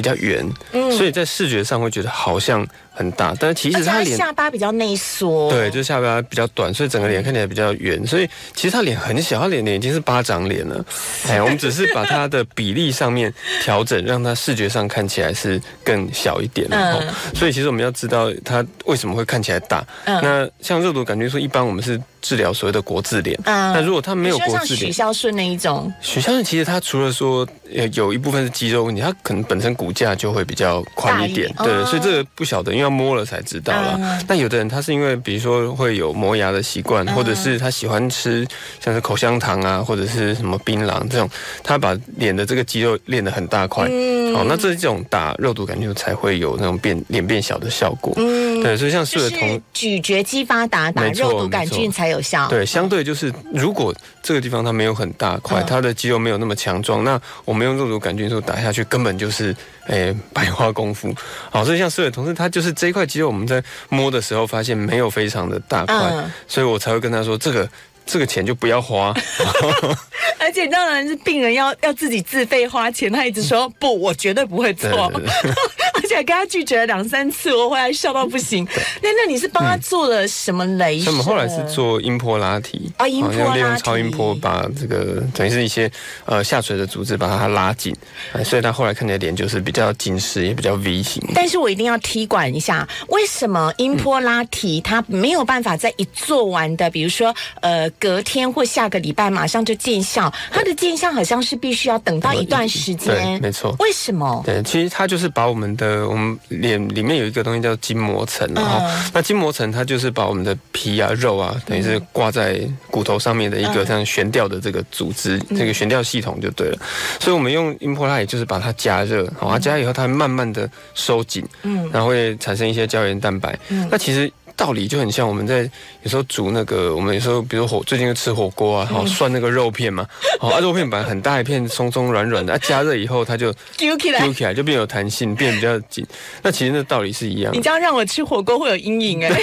比较圆，所以在视觉上会觉得好像很大，但是其实他脸下巴比较内缩，对，就下巴比较短，所以整个脸看起来比较圆，所以其实他脸很小，他脸脸已经是巴掌脸了。哎，我们只是把他的比例上面调整，让他视觉上看起来是更小一点。嗯，所以其实我们要知道他为什么会看起来大。嗯那像肉毒杆菌素，一般我们是。治疗所谓的国字脸，那如果他没有国字脸，许孝顺那一种，许孝顺其实他除了说有一部分是肌肉问题，他可能本身骨架就会比较宽一点，对，所以这个不晓得，因为要摸了才知道了。那有的人他是因为比如说会有磨牙的习惯，或者是他喜欢吃像是口香糖啊，或者是什么槟榔这种，他把脸的这个肌肉练得很大块，好，那这种打肉毒杆菌才会有那种变脸变小的效果。嗯，对，所以像适合同咀嚼肌发达打肉毒杆菌才。有效对，相对就是如果这个地方它没有很大块，它的肌肉没有那么强壮，那我们用肉毒杆菌素打下去，根本就是诶 白花功夫。好，所以像四伟同事，他就是这一块肌肉，我们在摸的时候发现没有非常的大块，所以我才会跟他说这个。这个钱就不要花，而且当然是病人要要自己自费花钱，他一直说 不，我绝对不会做，而且跟他拒绝了两三次，我后来笑到不行。那那你是帮他做了什么雷？我们后来是做音波拉提啊，音波利用超音波把这个等于是一些呃下垂的组织把它拉紧，所以他后来看起来脸就是比较紧实，也比较 V 型。但是我一定要踢馆一下，为什么音波拉提它没有办法在一做完的，比如说呃。隔天或下个礼拜马上就见效，它的见效好像是必须要等到一段时间，没错。为什么？对，其实它就是把我们的我们脸里面有一个东西叫筋膜层，然后那筋膜层它就是把我们的皮啊肉啊，等于是挂在骨头上面的一个像悬吊的这个组织，这个悬吊系统就对了。所以我们用音波拉，也就是把它加热，好，加热以后它会慢慢的收紧，嗯，然后会产生一些胶原蛋白。那其实。道理就很像我们在有时候煮那个，我们有时候比如火最近吃火锅啊，然后涮那个肉片嘛，好，肉片本来很大一片，松松软软的，啊，加热以后它就揪起来，揪起来就变有弹性，变比较紧。那其实那道理是一样。你这样让我吃火锅会有阴影哎。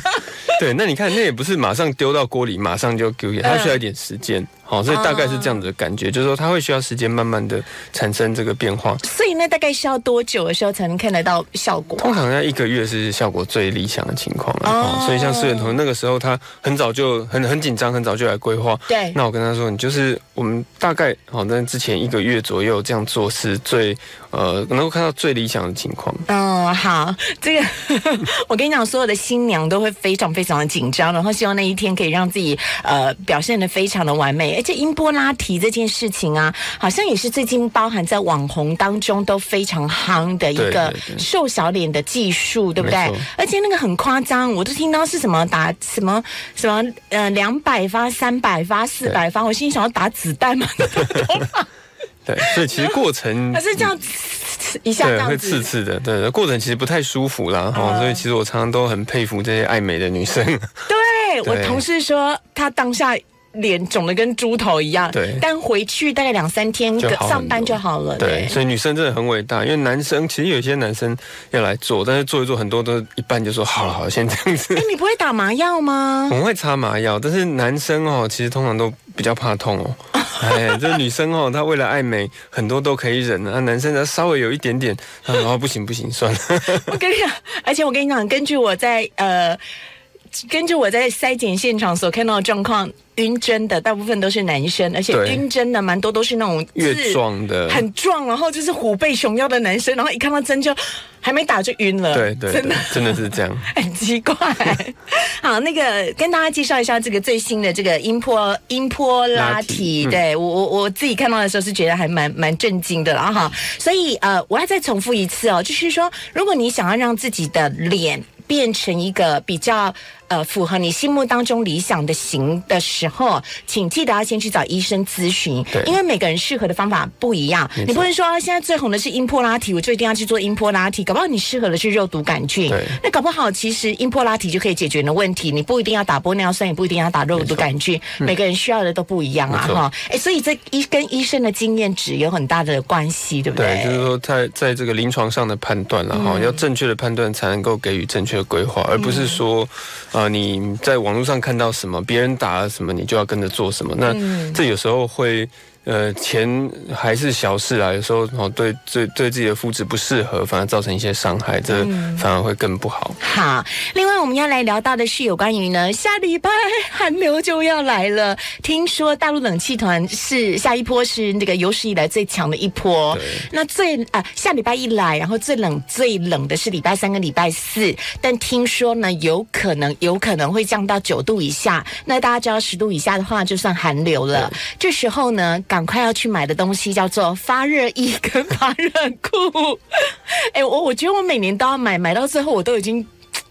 对，那你看那也不是马上丢到锅里马上就揪起来，它需要一点时间。好，所以大概是这样子的感觉，就是说它会需要时间慢慢的产生这个变化。所以那大概需要多久的时候才能看得到效果？通常要一个月是效果最理想的情况了。哦，所以像思远同学那个时候，他很早就很很紧张，很早就来规划。对，那我跟他说，你就是我们大概好在之前一个月左右这样做是最。呃，能够看到最理想的情况。嗯，好，这个 我跟你讲，所有的新娘都会非常非常的紧张，然后希望那一天可以让自己呃表现的非常的完美。而且音波拉提这件事情啊，好像也是最近包含在网红当中都非常夯的一个瘦小脸的技术，对不对？而且那个很夸张，我都听到是什么打什么什么呃两百发、三百发、四百发，我心里想要打子弹嘛。对，所以其实过程 它是这样一下这样会刺刺的，对，过程其实不太舒服啦，哈，所以其实我常常都很佩服这些爱美的女生。对我同事说，她当下脸肿的跟猪头一样，对，但回去大概两三天上班就好了。对，所以女生真的很伟大，因为男生其实有些男生要来做，但是做一做很多都一半就说好了，好了，先这样子。哎，你不会打麻药吗？我们会擦麻药，但是男生哦，其实通常都比较怕痛哦。哎，这女生哦，她为了爱美，很多都可以忍啊。男生呢，稍微有一点点，然后不行不行，算了。我跟你讲，而且我跟你讲，根据我在呃，根据我在筛检现场所看到的状况。晕针的大部分都是男生，而且晕针的蛮多都是那种越壮的，很壮，然后就是虎背熊腰的男生，然后一看到针就还没打就晕了。对对，真的真的是这样，很奇怪。好，那个跟大家介绍一下这个最新的这个音波音波拉提，对我我我自己看到的时候是觉得还蛮蛮震惊的了哈。所以呃，我要再重复一次哦，就是说，如果你想要让自己的脸变成一个比较。呃，符合你心目当中理想的型的时候，请记得要先去找医生咨询，因为每个人适合的方法不一样。你不能说现在最红的是音波拉提，我就一定要去做音波拉提。搞不好你适合的是肉毒杆菌，那搞不好其实音波拉提就可以解决你的问题。你不一定要打玻尿酸，也不一定要打肉毒杆菌，每个人需要的都不一样啊！哈，哎，所以这医跟医生的经验值有很大的关系，对不对？对，就是说在在这个临床上的判断了哈，要正确的判断才能够给予正确的规划，而不是说。啊，你在网络上看到什么，别人打了什么，你就要跟着做什么。那这有时候会呃，钱还是小事啊，有时候哦，对对对自己的肤质不适合，反而造成一些伤害，这反而会更不好。好，另外我们要来聊到的是有关于呢，下礼拜寒流就要来了。听说大陆冷气团是下一波是那个有史以来最强的一波。那最啊下礼拜一来，然后最冷最冷的是礼拜三跟礼拜四，但听说呢，有可能有可能会降到九度以下。那大家知道十度以下的话，就算寒流了。这时候呢。赶快要去买的东西叫做发热衣跟发热裤。哎，我我觉得我每年都要买，买到最后我都已经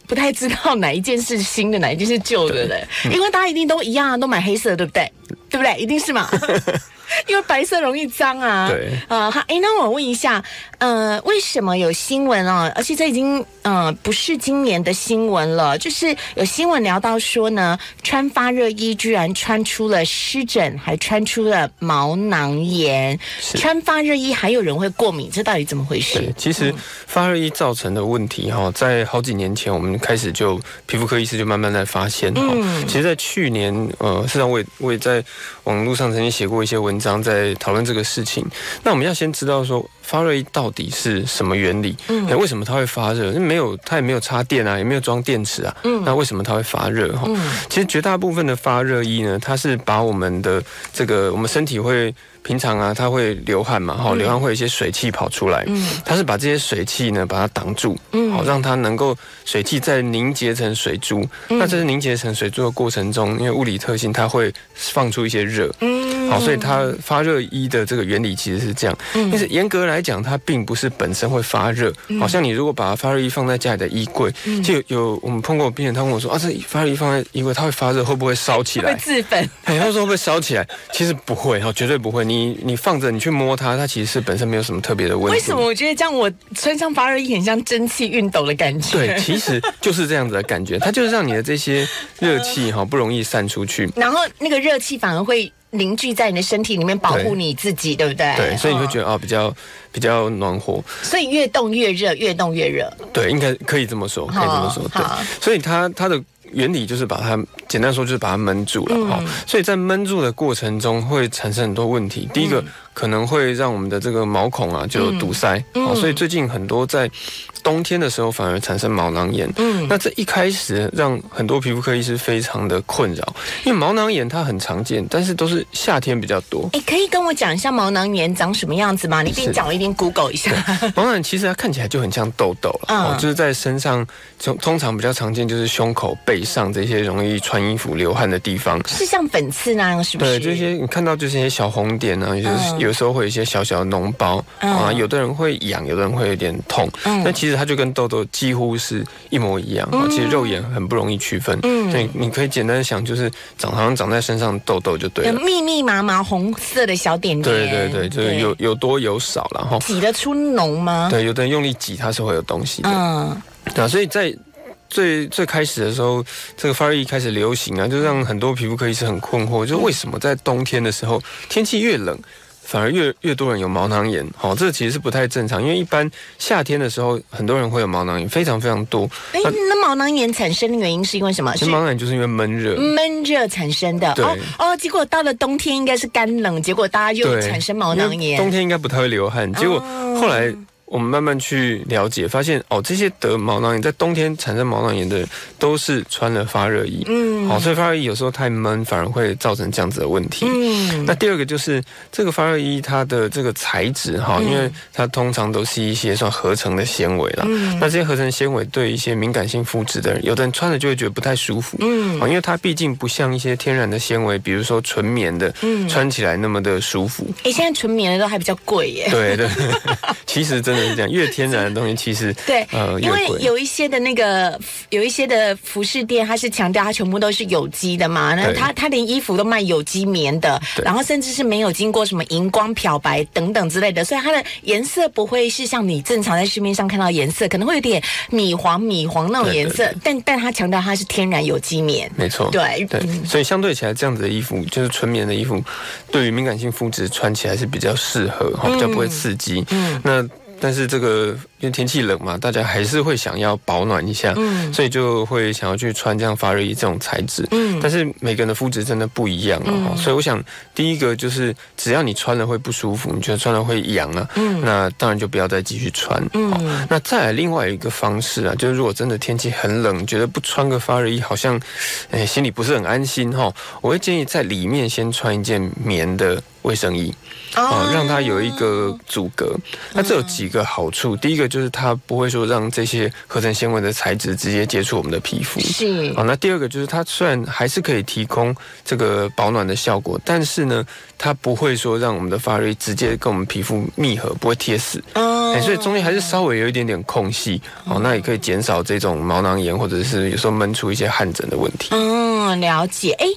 不太知道哪一件是新的，哪一件是旧的了。因为大家一定都一样，都买黑色，对不对？对不对？一定是嘛。因为白色容易脏啊。对。啊，好，哎，那我问一下，呃，为什么有新闻啊？而且这已经，呃，不是今年的新闻了，就是有新闻聊到说呢，穿发热衣居然穿出了湿疹，还穿出了毛囊炎。穿发热衣还有人会过敏，这到底怎么回事？其实发热衣造成的问题哈，在好几年前我们开始就皮肤科医师就慢慢在发现。嗯。其实，在去年，呃，事实际上我也我也在网络上曾经写过一些文章。在讨论这个事情，那我们要先知道说发热衣到底是什么原理？嗯，为什么它会发热？没有，它也没有插电啊，也没有装电池啊。嗯，那为什么它会发热？哈，其实绝大部分的发热衣呢，它是把我们的这个我们身体会。平常啊，它会流汗嘛，哈，流汗会有一些水汽跑出来，嗯，它是把这些水汽呢把它挡住，嗯，好让它能够水汽再凝结成水珠，那这是凝结成水珠的过程中，因为物理特性，它会放出一些热，嗯，好，所以它发热衣的这个原理其实是这样，但是严格来讲，它并不是本身会发热，好像你如果把发热衣放在家里的衣柜，就有我们碰过病人，他问我说啊，这发热衣放在衣柜，它会发热，会不会烧起来？会自焚？哎，他说会不会烧起来？其实不会，哈，绝对不会。你你你放着，你去摸它，它其实是本身没有什么特别的问题。为什么我觉得这样？我穿上发热衣很像蒸汽熨斗的感觉。对，其实就是这样子的感觉，它就是让你的这些热气哈不容易散出去，然后那个热气反而会凝聚在你的身体里面，保护你自己，对不对？对，所以你会觉得哦比较比较暖和。所以越冻越热，越冻越热。对，应该可以这么说，可以这么说。对，所以它它的。原理就是把它简单说，就是把它闷住了哈。所以在闷住的过程中会产生很多问题。第一个可能会让我们的这个毛孔啊就堵塞，所以最近很多在。冬天的时候反而产生毛囊炎，嗯，那这一开始让很多皮肤科医师非常的困扰，因为毛囊炎它很常见，但是都是夏天比较多。哎，可以跟我讲一下毛囊炎长什么样子吗？你边讲我一边 Google 一下。毛囊炎其实它看起来就很像痘痘了，嗯，就是在身上，通通常比较常见就是胸口、背上这些容易穿衣服流汗的地方，是像粉刺那样，是不是？对，这些你看到就是一些小红点啊，有有时候会有一些小小的脓包啊，有的人会痒，有的人会有点痛，嗯，那其实。它就跟痘痘几乎是一模一样，其实肉眼很不容易区分。嗯，所以你可以简单想，就是长好像长在身上痘痘就对了。密密麻麻红色的小点点。对对对，就是有有多有少然后。挤得出脓吗？对，有的人用力挤，它是会有东西的。嗯，对啊，所以在最最开始的时候，这个发热衣开始流行啊，就让很多皮肤科医生很困惑，就为什么在冬天的时候，天气越冷。反而越越多人有毛囊炎，好，这个其实是不太正常，因为一般夏天的时候，很多人会有毛囊炎，非常非常多。哎，那毛囊炎产生的原因是因为什么？毛囊炎就是因为闷热，闷热产生的。哦哦，结果到了冬天应该是干冷，结果大家又产生毛囊炎。冬天应该不太会流汗，结果后来。我们慢慢去了解，发现哦，这些得毛囊炎在冬天产生毛囊炎的人，都是穿了发热衣。嗯，好，所以发热衣有时候太闷，反而会造成这样子的问题。嗯，那第二个就是这个发热衣它的这个材质哈，因为它通常都是一些算合成的纤维啦。嗯，那这些合成纤维对一些敏感性肤质的人，有的人穿了就会觉得不太舒服。嗯，因为它毕竟不像一些天然的纤维，比如说纯棉的，嗯，穿起来那么的舒服。哎，现在纯棉的都还比较贵耶。对对，其实真的。越天然的东西其实 对，呃，因为有一些的那个有一些的服饰店，它是强调它全部都是有机的嘛，那它它连衣服都卖有机棉的，然后甚至是没有经过什么荧光漂白等等之类的，所以它的颜色不会是像你正常在市面上看到颜色，可能会有点米黄米黄那种颜色，但但它强调它是天然有机棉，没错，对对，所以相对起来，这样子的衣服就是纯棉的衣服，对于敏感性肤质穿起来是比较适合，哈，比较不会刺激，嗯，那。但是这个因为天气冷嘛，大家还是会想要保暖一下，嗯，所以就会想要去穿这样发热衣这种材质，嗯，但是每个人的肤质真的不一样啊，所以我想第一个就是只要你穿了会不舒服，你觉得穿了会痒啊，嗯，那当然就不要再继续穿，嗯，那再来另外一个方式啊，就是如果真的天气很冷，觉得不穿个发热衣好像，哎，心里不是很安心哈，我会建议在里面先穿一件棉的卫生衣。哦，让它有一个阻隔，那这有几个好处。第一个就是它不会说让这些合成纤维的材质直接接触我们的皮肤。是。哦，那第二个就是它虽然还是可以提供这个保暖的效果，但是呢，它不会说让我们的发热直接跟我们皮肤密合，不会贴死。哦。哎，所以中间还是稍微有一点点空隙。哦，那也可以减少这种毛囊炎或者是有时候闷出一些汗疹的问题。嗯，了解。哎，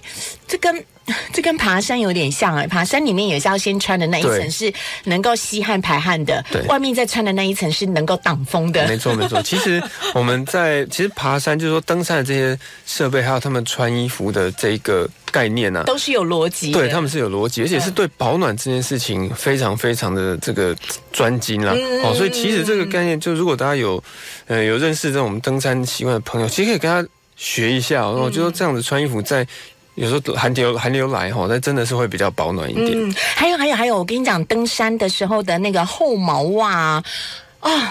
这跟。这跟爬山有点像哎，爬山里面也是要先穿的那一层是能够吸汗排汗的，对，外面再穿的那一层是能够挡风的。没错没错，其实我们在其实爬山就是说登山的这些设备，还有他们穿衣服的这一个概念呢，都是有逻辑。对，他们是有逻辑，而且是对保暖这件事情非常非常的这个专精啦。哦，所以其实这个概念，就如果大家有呃有认识这种登山习惯的朋友，其实可以跟他学一下。我觉得这样子穿衣服在。有时候寒流寒流来吼，那真的是会比较保暖一点。嗯，还有还有还有，我跟你讲，登山的时候的那个厚毛袜。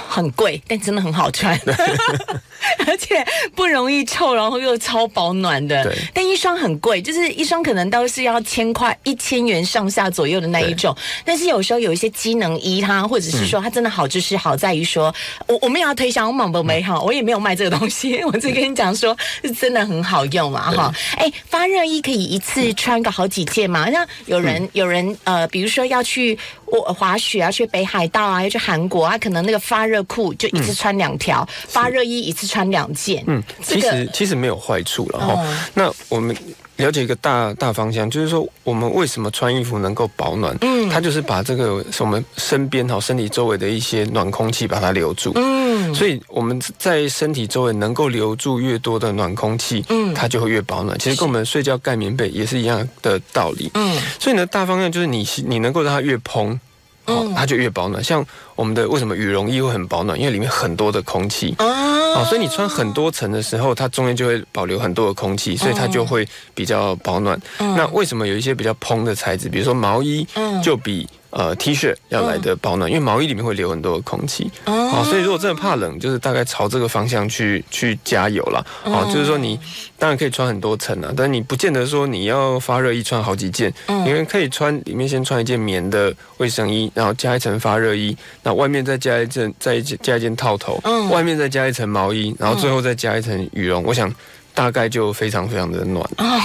很贵，但真的很好穿，而且不容易臭，然后又超保暖的。对，但一双很贵，就是一双可能都是要千块、一千元上下左右的那一种。但是有时候有一些机能衣，它或者是说它真的好，就是好在于说，我我们也要推销，我们不美好，我也没有卖这个东西，我只跟你讲说，是真的很好用嘛，哈。哎，发热衣可以一次穿个好几件嘛？那有人有人呃，比如说要去我滑雪啊，去北海道啊，要去韩国啊，可能那个。发热裤就一次穿两条，发热衣一次穿两件。嗯，其实其实没有坏处了哈。那我们了解一个大大方向，就是说我们为什么穿衣服能够保暖？嗯，它就是把这个我们身边哈身体周围的一些暖空气把它留住。嗯，所以我们在身体周围能够留住越多的暖空气，嗯，它就会越保暖。其实跟我们睡觉盖棉被也是一样的道理。嗯，所以呢，大方向就是你你能够让它越蓬。哦，它就越保暖。像我们的为什么羽绒衣会很保暖？因为里面很多的空气。哦，所以你穿很多层的时候，它中间就会保留很多的空气，所以它就会比较保暖。那为什么有一些比较蓬的材质，比如说毛衣，就比？呃，T 恤要来的保暖，因为毛衣里面会留很多的空气，哦，所以如果真的怕冷，就是大概朝这个方向去去加油了，哦，就是说你当然可以穿很多层啊，但你不见得说你要发热衣穿好几件，因为可以穿里面先穿一件棉的卫生衣，然后加一层发热衣，那外面再加一件再加一件套头，嗯，外面再加一层毛衣，然后最后再加一层羽绒，我想。大概就非常非常的暖哦，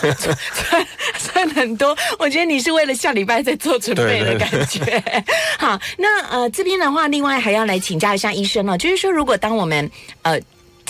穿穿很多，我觉得你是为了下礼拜在做准备的感觉。好，那呃这边的话，另外还要来请教一下医生哦，就是说如果当我们呃。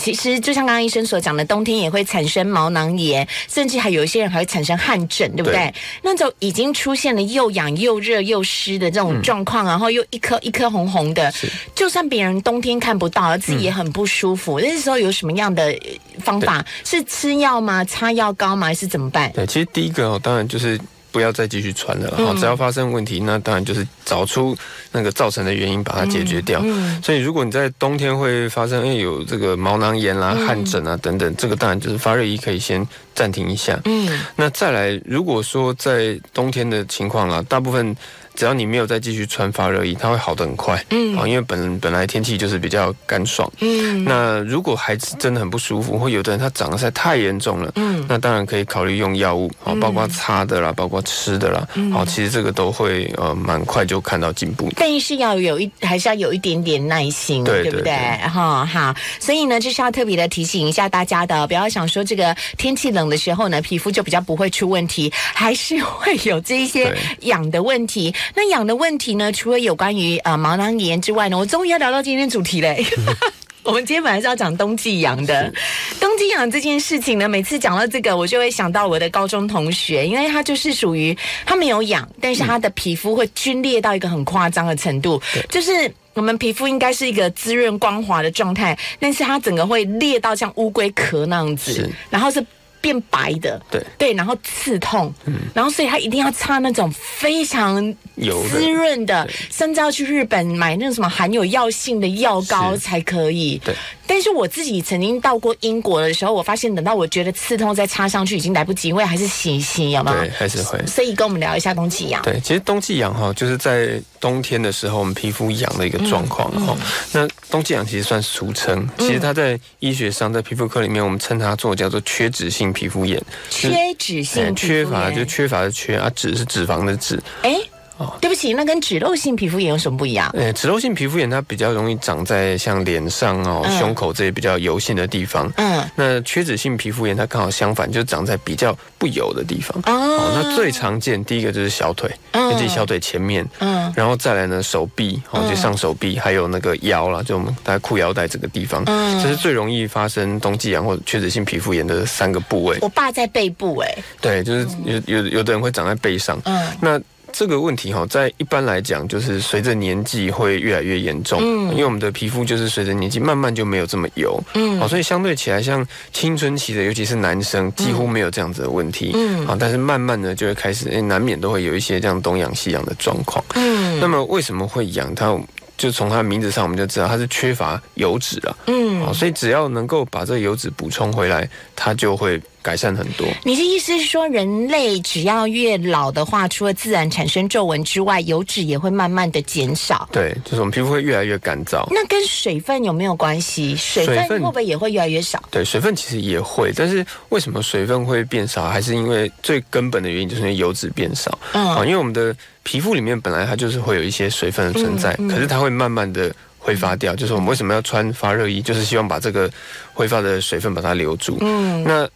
其实就像刚刚医生所讲的，冬天也会产生毛囊炎，甚至还有一些人还会产生汗疹，对不对？那种已经出现了又痒又热又湿的这种状况，然后又一颗一颗红红的，就算别人冬天看不到，而自己也很不舒服。那时候有什么样的方法？是吃药吗？擦药膏吗？还是怎么办？对，其实第一个哦，当然就是。不要再继续穿了，好，只要发生问题，那当然就是找出那个造成的原因，把它解决掉。所以，如果你在冬天会发生，哎，有这个毛囊炎啦、汗疹啊等等，这个当然就是发热衣可以先暂停一下。嗯，那再来，如果说在冬天的情况啦，大部分。只要你没有再继续穿发热衣，它会好的很快。嗯，啊，因为本本来天气就是比较干爽。嗯，那如果孩子真的很不舒服，或有的人他长得实在太严重了，嗯，那当然可以考虑用药物，啊，包括擦的啦，包括吃的啦，好，其实这个都会呃蛮快就看到进步。但是要有一还是要有一点点耐心，对不对？哈，好，所以呢，就是要特别的提醒一下大家的，不要想说这个天气冷的时候呢，皮肤就比较不会出问题，还是会有这一些痒的问题。那痒的问题呢？除了有关于呃毛囊炎之外呢，我终于要聊到今天主题嘞。我们今天本来是要讲冬季痒的，冬季痒这件事情呢，每次讲到这个，我就会想到我的高中同学，因为他就是属于他没有痒，但是他的皮肤会皲裂到一个很夸张的程度，就是我们皮肤应该是一个滋润光滑的状态，但是它整个会裂到像乌龟壳那样子，然后是。变白的，对对，然后刺痛，嗯，然后所以他一定要擦那种非常滋润的，甚至要去日本买那种什么含有药性的药膏才可以。对，但是我自己曾经到过英国的时候，我发现等到我觉得刺痛再擦上去已经来不及，因为还是洗一洗，有没有对，？还是会。所以跟我们聊一下冬季痒。对，其实冬季痒哈，就是在冬天的时候，我们皮肤痒的一个状况嗯哈。那冬季痒其实算俗称，其实它在医学上，在皮肤科里面，我们称它做叫做缺脂性皮肤炎。缺脂性哎皮肤缺乏炎就缺乏的缺啊，脂是脂肪的脂。哎，哦。对不起，那跟脂漏性皮肤炎有什么不一样？呃，脂漏性皮肤炎它比较容易长在像脸上哦、嗯。胸口这些比较油性的地方。嗯，那缺脂性皮肤炎它刚好相反，就长在比较不油的地方。哦。哦，那最常见第一个就是小腿，嗯。尤其小腿前面，嗯。然后再来呢手臂，哦，嗯。就上手臂，还有那个腰啦，就我们大概裤腰带这个地方，嗯。这是最容易发生冬季痒或者缺脂性皮肤炎的三个部位。我爸在背部哎、对，就是有有有的人会长在背上，嗯。那这个问题哈，在一般来讲，就是随着年纪会越来越严重，嗯。因为我们的皮肤就是随着年纪慢慢就没有这么油，嗯。好，所以相对起来，像青春期的，尤其是男生，几乎没有这样子的问题，嗯。好，但是慢慢的就会开始，诶难免都会有一些这样东痒西痒的状况。嗯。那么为什么会痒？它就从它名字上我们就知道它是缺乏油脂啊，嗯好，所以只要能够把这个油脂补充回来，它就会改善很多。你的意思是说，人类只要越老的话，除了自然产生皱纹之外，油脂也会慢慢的减少。对，就是我们皮肤会越来越干燥。那跟水分有没有关系？水分会不会也会越来越少？对，水分其实也会，但是为什么水分会变少？还是因为最根本的原因就是因为油脂变少。啊，嗯因为我们的皮肤里面本来它就是会有一些水分的存在，嗯嗯可是它会慢慢的挥发掉。就是我们为什么要穿发热衣，就是希望把这个挥发的水分把它留住。嗯那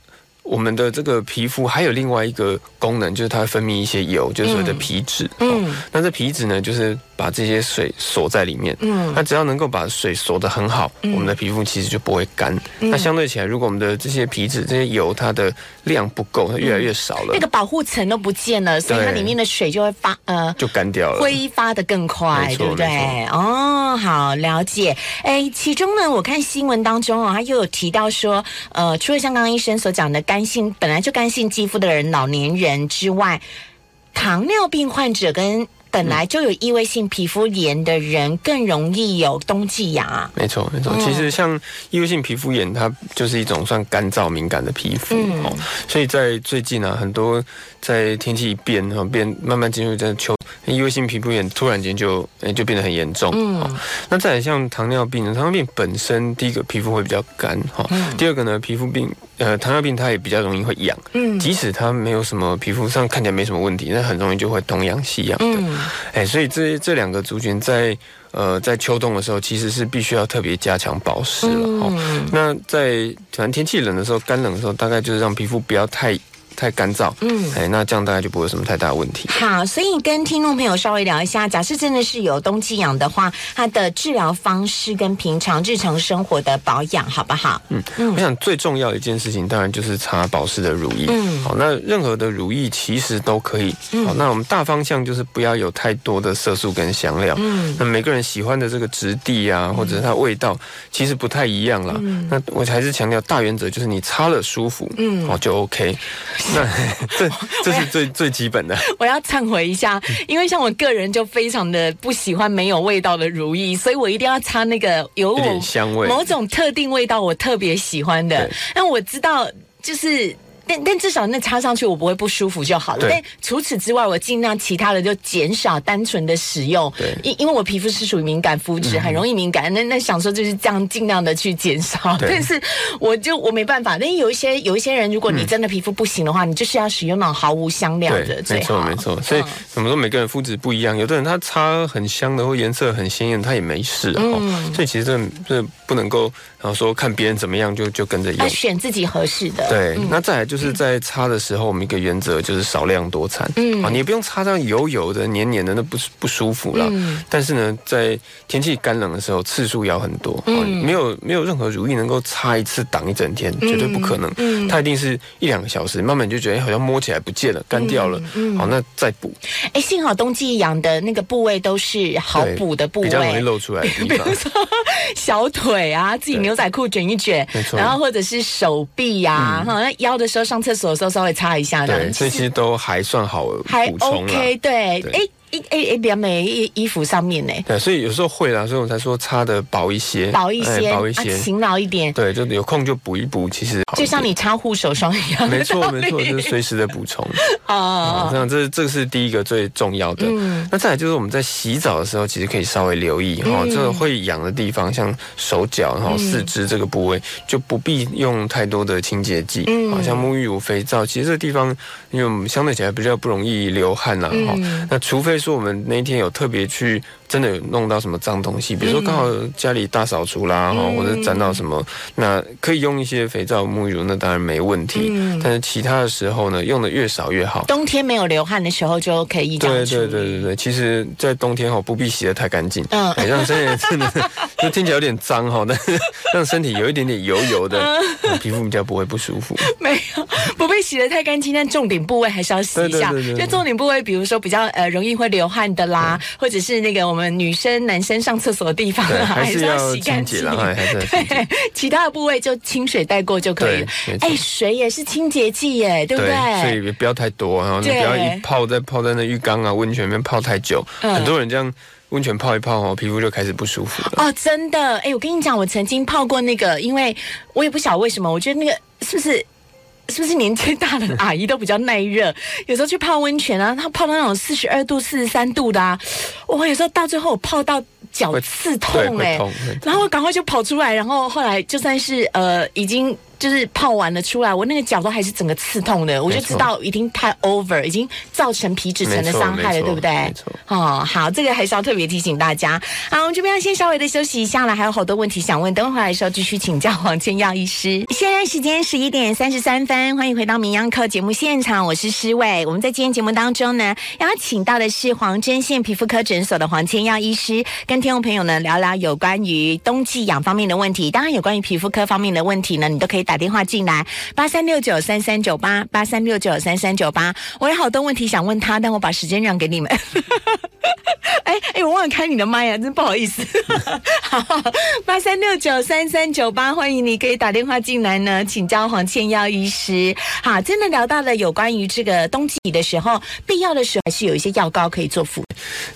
我们的这个皮肤还有另外一个功能，就是它会分泌一些油，就是所谓的皮脂。嗯哦那这皮脂呢，就是把这些水锁在里面。嗯那只要能够把水锁得很好，我们的皮肤其实就不会干。嗯那相对起来，如果我们的这些皮脂、这些油，它的量不够，它越来越少了，那个保护层都不见了，所以它里面的水就会发呃。就干掉了。挥发的更快，对不对？哦，好了解。哎，其中呢，我看新闻当中哦，他又有提到说，呃，除了像刚刚医生所讲的干性本来就干性肌肤的人、老年人之外，糖尿病患者跟本来就有异位性皮肤炎的人更容易有冬季痒啊。没错，没错。嗯其实像异位性皮肤炎，它就是一种算干燥敏感的皮肤、嗯哦。所以在最近啊，很多在天气一变变慢慢进入在秋，异位性皮肤炎突然间就诶就变得很严重。嗯哦，那再来像糖尿病呢，糖尿病本身第一个皮肤会比较干哈、哦嗯第二个呢，皮肤病呃糖尿病它也比较容易会痒。嗯即使它没有什么皮肤上看起来没什么问题，那很容易就会东痒西痒的。嗯哎、所以这这两个族群在呃在秋冬的时候，其实是必须要特别加强保湿了哦。嗯那在反正天气冷的时候，干冷的时候，大概就是让皮肤不要太太干燥，嗯。哎、那这样大概就不会有什么太大问题。好，所以跟听众朋友稍微聊一下，假设真的是有冬季痒的话，它的治疗方式跟平常日常生活的保养好不好？嗯，我想最重要的一件事情，当然就是擦保湿的乳液。嗯好，那任何的乳液其实都可以。好，那我们大方向就是不要有太多的色素跟香料。嗯那每个人喜欢的这个质地啊，或者是它味道，其实不太一样啦。那我还是强调大原则，就是你擦了舒服，嗯好就 OK。那这这是最最基本的。我要忏悔一下，因为像我个人就非常的不喜欢没有味道的如意，所以我一定要擦那个有有我点香味某种特定味道我特别喜欢的对。那我知道就是。但但至少那插上去我不会不舒服就好了。但除此之外，我尽量其他的就减少单纯的使用。对嗯因因为我皮肤是属于敏感肤质，很容易敏感。那那想说就是这样，尽量的去减少。但是我就我没办法。但有一些有一些人，如果你真的皮肤不行的话，你就是要使用那种毫无香料的没错。没错。所以嗯怎么说，每个人肤质不一样，有的人他擦很香的或颜色很鲜艳，他也没事嗯所以其实这这不能够，然后说看别人怎么样就就跟着要用。选自己合适的。对，那再来就是在擦的时候，我们一个原则就是少量多餐。嗯啊，你也不用擦到油油的、黏黏的，那不不舒服啦。嗯但是呢，在天气干冷的时候，次数要很多。嗯哦没有没有任何乳液能够擦一次挡一整天，绝对不可能。嗯它一定是一两个小时，慢慢你就觉得哎好像摸起来不见了，干掉了。嗯好，那再补，哎，幸好冬季养的那个部位都是好补的部位比较容易。露出来的地方。小腿啊，自己牛仔裤卷一卷，然后或者是手臂呀，哈，那腰的时候上厕所的时候稍微擦一下，对，这些都还算好，还 OK，对，哎。一诶诶，连美衣衣服上面呢？对，所以有时候会啦，所以我才说擦的薄一些，薄一些，薄一些，勤劳一点。对，就有空就补一补，其实就像你擦护手霜一样。没错，没错，就是随时的补充。哦，这样这这是第一个最重要的。嗯，那再来就是我们在洗澡的时候，其实可以稍微留意哈，这个会痒的地方，像手脚然后四肢这个部位，就不必用太多的清洁剂。嗯，好像沐浴乳、肥皂，其实这个地方因为我们相对起来比较不容易流汗呐。哈，那除非说我们那一天。有特别去。真的有弄到什么脏东西，比如说刚好家里大扫除啦，哈，或者沾到什么，那可以用一些肥皂、沐浴乳，那当然没问题。但是其他的时候呢，用的越少越好。冬天没有流汗的时候就可以一对对对对对，其实，在冬天哈，不必洗的太干净，嗯，哎让身体真的 就听起来有点脏哈，但是让身体有一点点油油的，皮肤比较不会不舒服。没有，不必洗的太干净，但重点部位还是要洗一下。就重点部位，比如说比较呃容易会流汗的啦，或者是那个我们。女生、男生上厕所的地方还是要洗干净。对，其他的部位就清水带过就可以了。哎，水也是清洁剂耶，对不对？所以不要太多，然后你不要一泡在泡在那浴缸啊、温泉里面泡太久。很多人这样温泉泡一泡哦，皮肤就开始不舒服了。哦，真的。哎，我跟你讲，我曾经泡过那个，因为我也不晓得为什么，我觉得那个是不是？是不是年纪大的阿姨都比较耐热？有时候去泡温泉啊，她泡到那种四十二度、四十三度的啊，我有时候到最后我泡到脚刺痛哎，然后赶快就跑出来，然后后来就算是呃已经。就是泡完了出来，我那个脚都还是整个刺痛的，我就知道已经太 over，已经造成皮脂层的伤害了，对不对？没错。哦，好，这个还是要特别提醒大家。好，我们这边要先稍微的休息一下了，还有好多问题想问，等会回来的时候继续请教黄千耀医师。现在时间十一点三十三分，欢迎回到名央课节目现场，我是施伟。我们在今天节目当中呢，邀请到的是黄针县皮肤科诊所的黄千耀医师，跟听众朋友呢聊聊有关于冬季养方面的问题，当然有关于皮肤科方面的问题呢，你都可以。打电话进来，八三六九三三九八，八三六九三三九八。我有好多问题想问他，但我把时间让给你们。哎哎，我忘了开你的麦呀，真不好意思。好，八三六九三三九八，欢迎你可以打电话进来呢，请教黄倩耀医师。好，真的聊到了有关于这个冬季的时候，必要的时候还是有一些药膏可以做辅。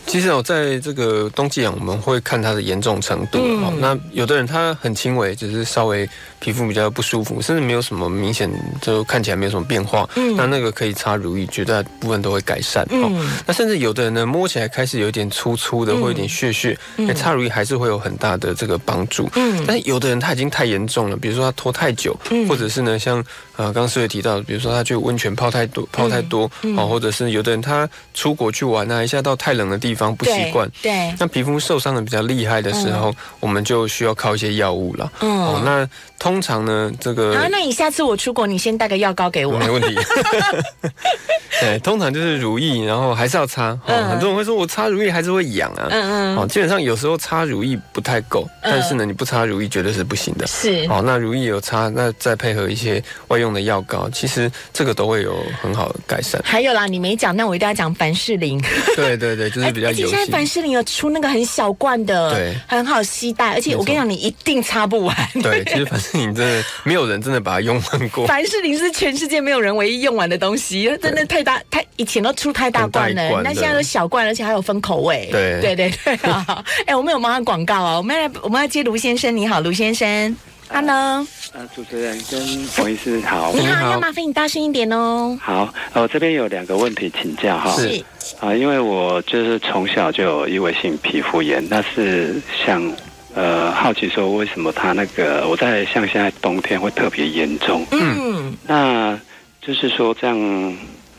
其实我在这个冬季养，我们会看它的严重程度。那有的人他很轻微，只是稍微。皮肤比较不舒服，甚至没有什么明显，就看起来没有什么变化。嗯，那那个可以擦乳液，绝大部分都会改善。嗯，那甚至有的人呢，摸起来开始有点粗粗的，或有点屑屑，那擦乳液还是会有很大的这个帮助。嗯，但有的人他已经太严重了，比如说他拖太久，或者是呢，像呃刚刚师姐提到，比如说他去温泉泡太多，泡太多，哦，或者是有的人他出国去玩啊，一下到太冷的地方不习惯，对，那皮肤受伤的比较厉害的时候，我们就需要靠一些药物了。嗯，哦，那。通常呢，这个啊，那你下次我出国，你先带个药膏给我，没问题。对，通常就是乳液，然后还是要擦。很多人会说我擦乳液还是会痒啊。嗯嗯。哦，基本上有时候擦乳液不太够，但是呢，你不擦乳液绝对是不行的。是。哦，那乳液有擦，那再配合一些外用的药膏，其实这个都会有很好的改善。还有啦，你没讲，那我一定要讲凡士林。对对对，就是比较有。现在凡士林有出那个很小罐的，对，很好吸带，而且我跟你讲，你一定擦不完。对，其实凡。你真的没有人真的把它用完过。凡士林是全世界没有人唯一用完的东西，真的太大太以前都出太大罐了，那现在都小罐，而且还有分口味。对对对对啊！哎，我们有马上广告啊，我们来我们要接卢先生，你好，卢先生，Hello。呃，主持人跟冯医师好，你好，要麻烦你大声一点哦。好，我这边有两个问题请教哈。是啊，因为我就是从小就有异位性皮肤炎，那是像。呃，好奇说为什么他那个我在像现在冬天会特别严重？嗯，那就是说这样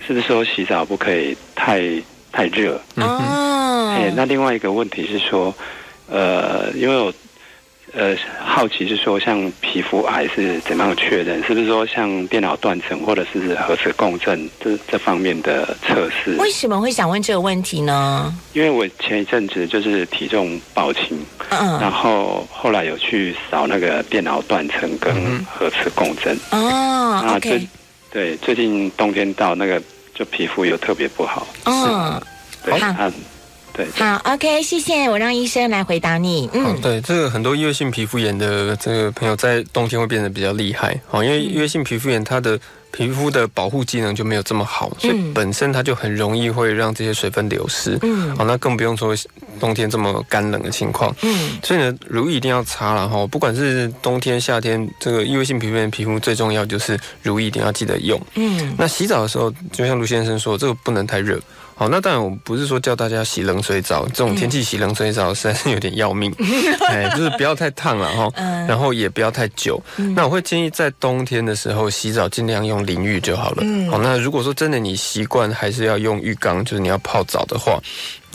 是不是说洗澡不可以太太热？嗯，哎，那另外一个问题是说，呃，因为我。呃，好奇是说，像皮肤癌是怎么样确认？是不是说像电脑断层或者是核磁共振这这方面的测试？为什么会想问这个问题呢？因为我前一阵子就是体重暴轻，嗯，然后后来有去扫那个电脑断层跟核磁共振。哦，OK，对，最近冬天到那个就皮肤又特别不好。嗯，对啊。对。好，OK，谢谢，我让医生来回答你。嗯，对，这个很多异位性皮肤炎的这个朋友在冬天会变得比较厉害，好，因为异位性皮肤炎它的。皮肤的保护机能就没有这么好，所以本身它就很容易会让这些水分流失。嗯，好，那更不用说冬天这么干冷的情况。嗯，所以呢，乳液一定要擦了哈，不管是冬天、夏天，这个异位性皮肤炎皮肤最重要就是乳液一定要记得用。嗯，那洗澡的时候，就像卢先生说，这个不能太热。好，那当然我不是说叫大家洗冷水澡，这种天气洗冷水澡实在是有点要命，哎，就是不要太烫了哈，然后也不要太久。那我会建议在冬天的时候洗澡尽量用淋浴就好了。好，那如果说真的你习惯还是要用浴缸，就是你要泡澡的话，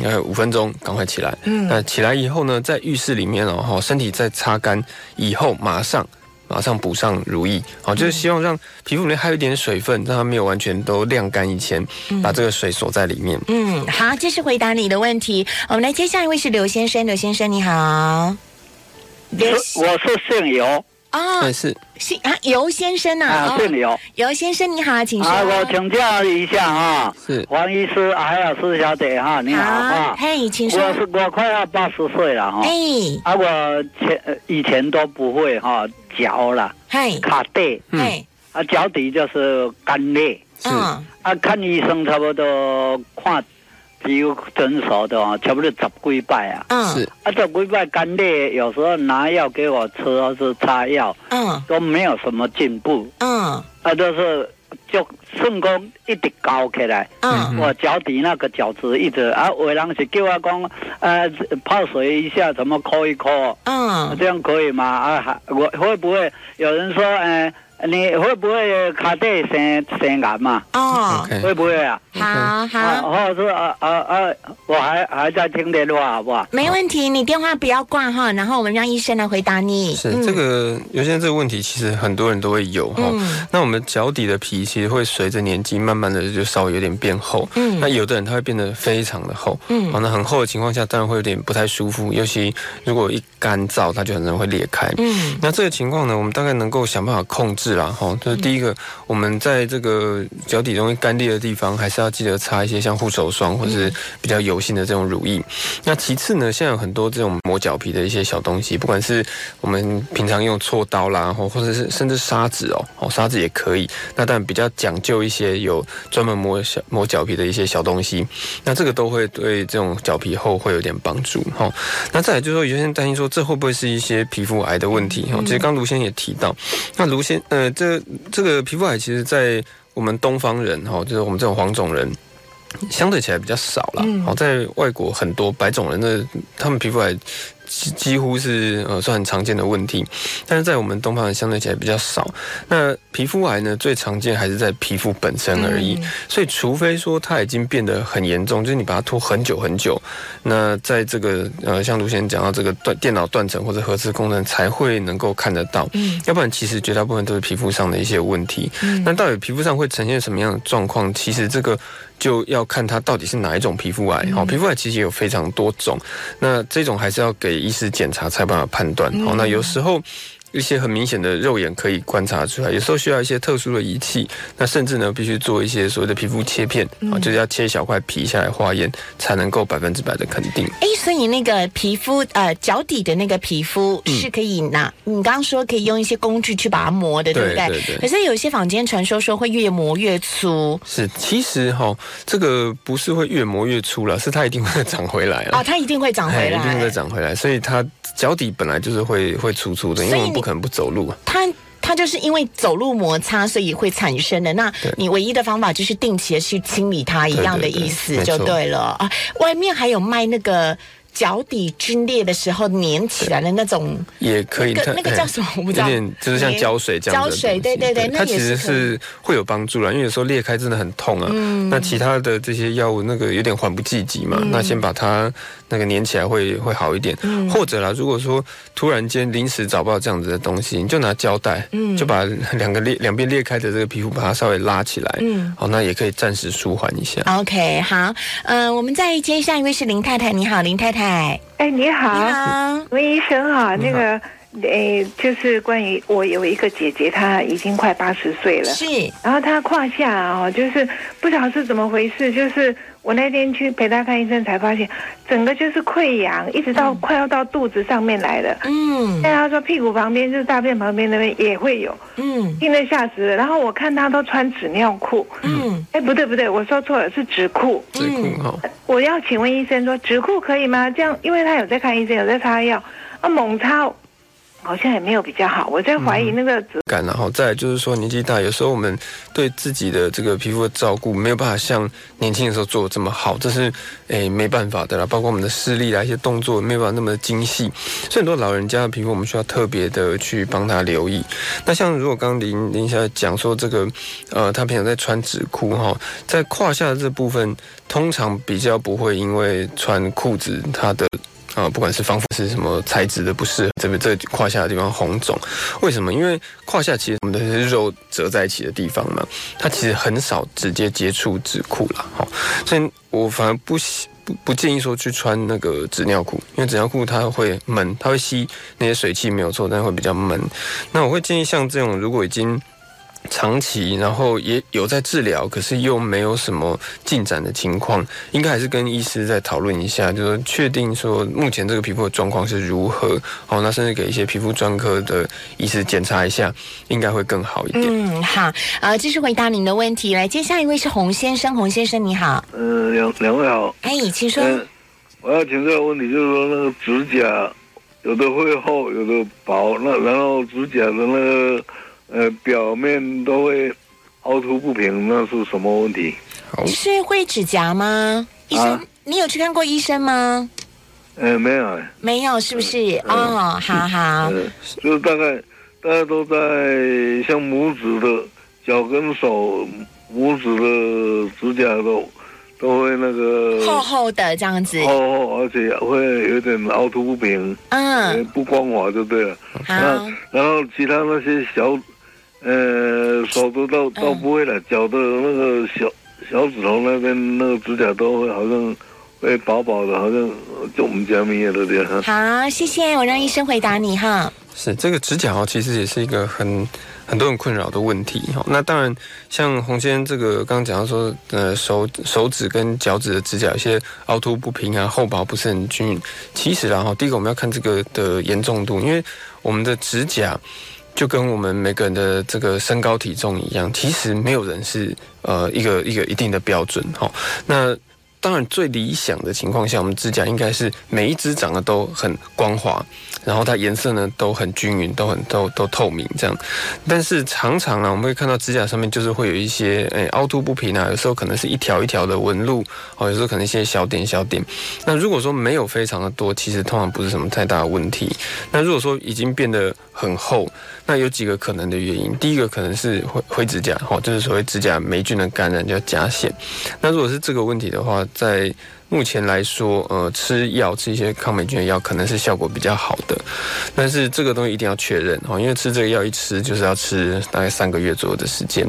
呃，五分钟赶快起来。那起来以后呢，在浴室里面哦，身体再擦干以后马上。马上补上乳液，好，就是希望让皮肤里面还有一点水分，让它没有完全都晾干以前，把这个水锁在里面。嗯，好，这是回答你的问题。我们来接下一位是刘先生，刘先生你好。刘，我是姓尤。啊，是姓啊，尤先生呐。啊，姓尤。尤先生你好，请说。啊，我请教一下啊，是黄医师还有施小姐哈，你好啊。嘿，请说。我是我快要八十岁了哈。哎。啊，我前以前都不会哈。脚了，嘿，卡底，嘿，啊，脚底就是干裂，是啊，看医生差不多看皮肤诊所的哦，差不多十几拜啊，嗯，是啊，十几拜干裂，有时候拿药给我吃或是擦药，嗯，都没有什么进步，嗯，啊，都是。就肾功一直高起来，嗯，我脚底那个脚趾一直啊，有人是叫我讲，呃，泡水一下，怎么抠一抠，嗯，这样可以吗？啊，我会不会有人说，呃。你会不会卡底生生癌嘛？哦，会不会啊？好好，或者是啊啊啊，我还还在听电话，好不好？没问题，你电话不要挂哈，然后我们让医生来回答你。是这个，有些这个问题其实很多人都会有哈。那我们脚底的皮其实会随着年纪慢慢的就稍微有点变厚。嗯，那有的人他会变得非常的厚。嗯，好，那很厚的情况下，当然会有点不太舒服，尤其如果一干燥，它就很容易会裂开。嗯，那这个情况呢，我们大概能够想办法控制。是啦，哈，就是第一个，我们在这个脚底容易干裂的地方，还是要记得擦一些像护手霜或者是比较油性的这种乳液。那其次呢，现在有很多这种磨脚皮的一些小东西，不管是我们平常用锉刀啦，或或者是甚至砂纸哦，哦，砂纸也可以。那但比较讲究一些，有专门磨小磨脚皮的一些小东西，那这个都会对这种脚皮厚会有点帮助。哈，那再来就是说，有些人担心说，这会不会是一些皮肤癌的问题？哈，其实刚卢先也提到，那卢先。呃，这这个皮肤癌，其实，在我们东方人哈，就是我们这种黄种人，相对起来比较少了。好，在外国很多白种人的，他们皮肤癌。几几乎是呃算很常见的问题，但是在我们东方人相对起来比较少。那皮肤癌呢，最常见还是在皮肤本身而已。所以，除非说它已经变得很严重，就是你把它拖很久很久，那在这个呃，像卢先生讲到这个断电脑断层或者核磁功能才会能够看得到。嗯，要不然其实绝大部分都是皮肤上的一些问题。嗯，那到底皮肤上会呈现什么样的状况？其实这个。就要看它到底是哪一种皮肤癌，好，皮肤癌其实有非常多种，那这种还是要给医师检查才办法判断，好，那有时候。一些很明显的肉眼可以观察出来，有时候需要一些特殊的仪器，那甚至呢必须做一些所谓的皮肤切片啊，就是要切小块皮下来化验，才能够百分之百的肯定。哎，所以那个皮肤呃脚底的那个皮肤是可以拿，你刚刚说可以用一些工具去把它磨的，对不对？对对。可是有一些坊间传说说会越磨越粗，是其实哈这个不是会越磨越粗了，是它一定会长回来啊，它一定会长回来，一定会长回来，所以它脚底本来就是会会粗粗的，因为我们不。可能不走路，它它就是因为走路摩擦，所以会产生的。那你唯一的方法就是定期的去清理它，一样的意思就对了啊。外面还有卖那个。脚底皲裂的时候粘起来的那种，也可以。那个叫什么？我不知道。有点就是像胶水这样。胶水，对对对，它其实是会有帮助了，因为有时候裂开真的很痛啊。嗯。那其他的这些药物，那个有点缓不济急嘛。那先把它那个粘起来会会好一点。嗯。或者啦，如果说突然间临时找不到这样子的东西，你就拿胶带，嗯，就把两个裂两边裂开的这个皮肤把它稍微拉起来。嗯。好，那也可以暂时舒缓一下。OK，好。呃，我们再接下一位是林太太，你好，林太太。哎，你好，你好，吴医生哈，那个诶，就是关于我有一个姐姐，她已经快八十岁了，是，然后她胯下哦，就是不知道是怎么回事，就是我那天去陪她看医生，才发现整个就是溃疡，一直到快要到肚子上面来了。嗯，那她说屁股旁边就是大便旁边那边也会有，嗯，听得吓死了。然后我看她都穿纸尿裤，嗯，哎，不对不对，我说错了，是纸裤，纸裤哈。我要请问医生说纸裤可以吗？这样，因为她有在看医生，有在擦药，啊，猛擦。好像也没有比较好，我在怀疑那个感，然后再就是说年纪大，有时候我们对自己的这个皮肤的照顾没有办法像年轻的时候做的这么好，这是诶没办法的啦。包括我们的视力啦，一些动作没有办法那么精细，所以很多老人家的皮肤我们需要特别的去帮他留意。那像如果刚刚林林小姐讲说这个，呃，她平常在穿纸裤哈，在胯下的这部分通常比较不会因为穿裤子它的。啊，不管是方法是什么材质的不适，这边这胯下的地方红肿，为什么？因为胯下其实我们的是肉折在一起的地方嘛，它其实很少直接接触纸裤了，哈。所以我反而不不不建议说去穿那个纸尿裤，因为纸尿裤它会闷，它会吸那些水汽没有错，但会比较闷。那我会建议像这种如果已经。长期，然后也有在治疗，可是又没有什么进展的情况，应该还是跟医师再讨论一下，就是确定说目前这个皮肤的状况是如何。好，那甚至给一些皮肤专科的医师检查一下，应该会更好一点。嗯，好，呃，继续回答您的问题。来，接下一位是洪先生，洪先生你好。嗯，两两位好。哎，请说。我要请教问题，就是说那个指甲有的会厚，有的薄，那然后指甲的那个。呃，表面都会凹凸不平，那是什么问题？是会指甲吗？医生，你有去看过医生吗？呃，没有，没有，是不是？哦，好好，就是大概大家都在像拇指的脚跟手，拇指的指甲都都会那个厚厚的这样子，厚厚，而且会有点凹凸不平，嗯，不光滑就对了。好然后其他那些小。呃，手都倒倒不会了，脚的那个小小指头那边那个指甲都会好像会薄薄的，好像就我们家没有的这样。好，谢谢，我让医生回答你哈。是这个指甲哦，其实也是一个很很多人困扰的问题哈。那当然，像洪先生这个刚刚讲到说，呃，手手指跟脚趾的指甲有些凹凸不平啊，厚薄不是很均匀。其实然后第一个我们要看这个的严重度，因为我们的指甲。就跟我们每个人的这个身高体重一样，其实没有人是呃一个一个一定的标准哈。那当然最理想的情况下，我们指甲应该是每一只长得都很光滑。然后它颜色呢都很均匀，都很都都透明这样，但是常常呢，我们会看到指甲上面就是会有一些诶凹凸不平啊，有时候可能是一条一条的纹路，哦，有时候可能一些小点小点。那如果说没有非常的多，其实通常不是什么太大的问题。那如果说已经变得很厚，那有几个可能的原因。第一个可能是灰灰指甲，哦，就是所谓指甲霉菌的感染叫甲癣。那如果是这个问题的话，在目前来说，呃，吃药吃一些抗霉菌的药可能是效果比较好的，但是这个东西一定要确认哦，因为吃这个药一吃就是要吃大概三个月左右的时间。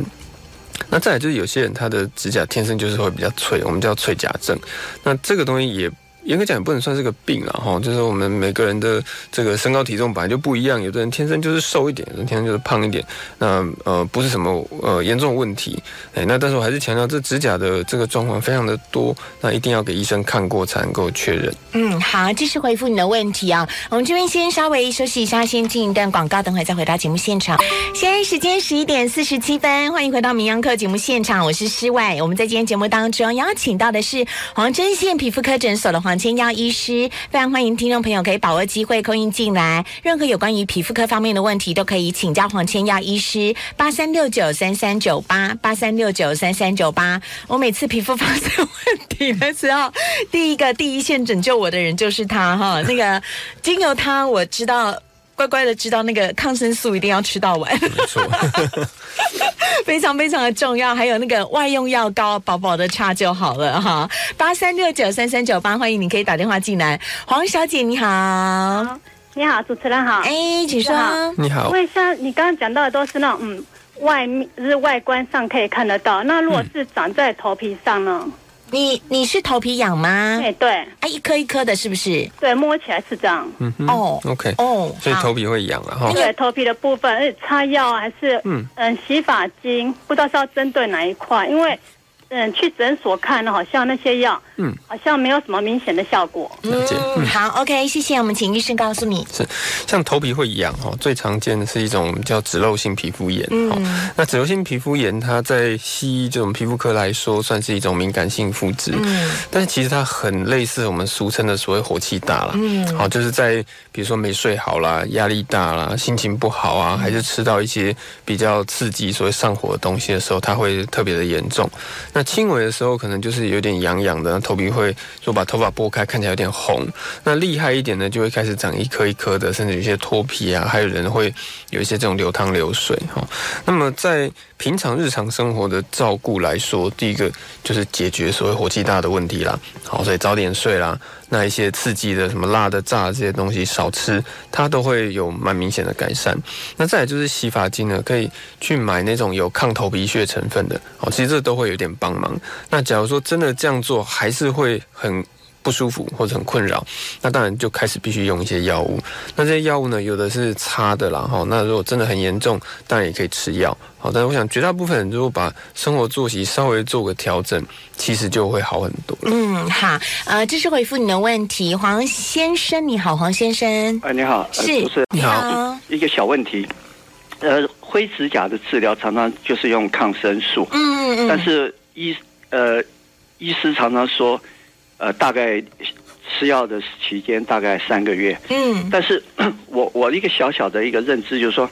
那再来就是有些人他的指甲天生就是会比较脆，我们叫脆甲症，那这个东西也。严格讲也不能算是个病了哈，就是我们每个人的这个身高体重本来就不一样，有的人天生就是瘦一点，有的人天生就是胖一点，那呃不是什么呃严重问题，哎，那但是我还是强调这指甲的这个状况非常的多，那一定要给医生看过才能够确认。嗯，好，继续回复你的问题啊，我们这边先稍微休息一下，先进一段广告，等会再回到节目现场。现在时间十一点四十七分，欢迎回到名扬课节目现场，我是施外，我们在今天节目当中邀请到的是黄针线皮肤科诊所的黄。千药医师，非常欢迎听众朋友可以把握机会空运进来，任何有关于皮肤科方面的问题都可以请教黄千药医师，八三六九三三九八八三六九三三九八。我每次皮肤发生问题的时候，第一个第一线拯救我的人就是他哈，那个经由他我知道。乖乖的知道那个抗生素一定要吃到完，没错，非常非常的重要。还有那个外用药膏，薄薄的擦就好了哈。八三六九三三九八，欢迎你可以打电话进来。黄小姐你好，你好，主持人好，哎，请说，你好。问一下，你刚刚讲到的都是那种嗯外面是外观上可以看得到，那如果是长在头皮上呢？你你是头皮痒吗？对，对，啊，一颗一颗的，是不是？对，摸起来是这样。嗯哼哦，OK，哦，所以头皮会痒了哈。对，头皮的部分，而且擦药还是嗯嗯洗发精，不知道是要针对哪一块，因为。嗯，去诊所看了，好像那些药，嗯，好像没有什么明显的效果。嗯，好，OK，谢谢。我们请医生告诉你。是，像头皮会痒哦，最常见的是一种叫脂漏性皮肤炎。嗯，那脂漏性皮肤炎，它在西医这种皮肤科来说，算是一种敏感性肤质。嗯，但是其实它很类似我们俗称的所谓火气大了。嗯，好，就是在比如说没睡好啦、压力大啦、心情不好啊，还是吃到一些比较刺激、所谓上火的东西的时候，它会特别的严重。那轻微的时候可能就是有点痒痒的，头皮会说把头发拨开，看起来有点红。那厉害一点呢，就会开始长一颗一颗的，甚至有些脱皮啊，还有人会有一些这种流汤流水哈。那么在平常日常生活的照顾来说，第一个就是解决所谓火气大的问题啦。好，所以早点睡啦。那一些刺激的、什么辣的、炸的这些东西少吃，它都会有蛮明显的改善。那再来就是洗发精呢，可以去买那种有抗头皮屑成分的，哦，其实这都会有点帮忙。那假如说真的这样做，还是会很。不舒服或者很困扰，那当然就开始必须用一些药物。那这些药物呢，有的是擦的啦，哈。那如果真的很严重，当然也可以吃药。好，但是我想绝大部分人如果把生活作息稍微做个调整，其实就会好很多了。嗯，好，呃，这是回复你的问题，黄先生，你好，黄先生。哎，你好，是，你好，一个小问题，呃，灰指甲的治疗常常就是用抗生素，嗯嗯嗯，但是医呃医师常常说。呃，大概吃药的期间大概三个月。嗯，但是 我我一个小小的一个认知就是说，